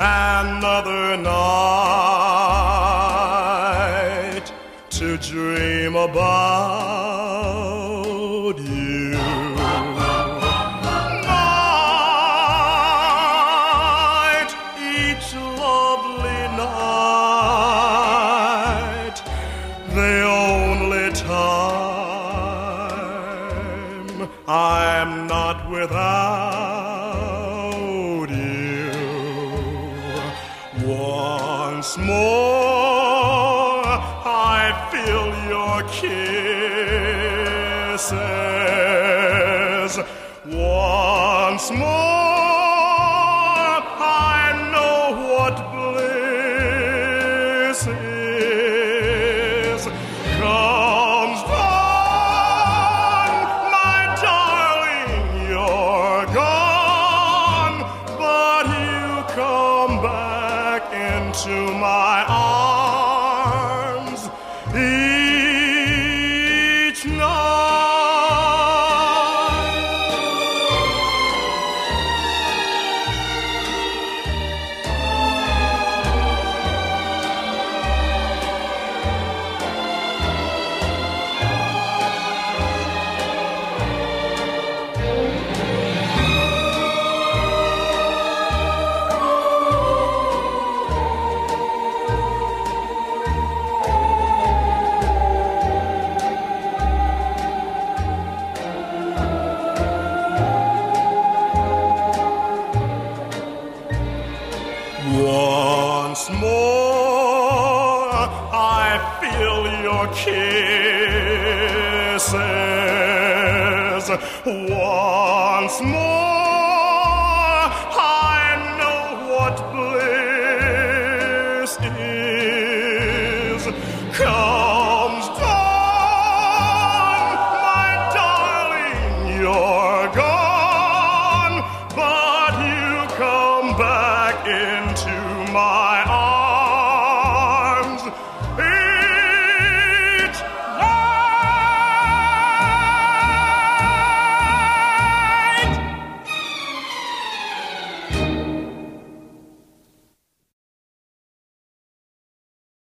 another night to dream about you. Each lovely night, the only time I'm not without you. Once more, I feel your kisses. Once more, Once more I feel your kisses. Once more I know what bliss is. Comes dawn, my darling, you're gone, but you come back in my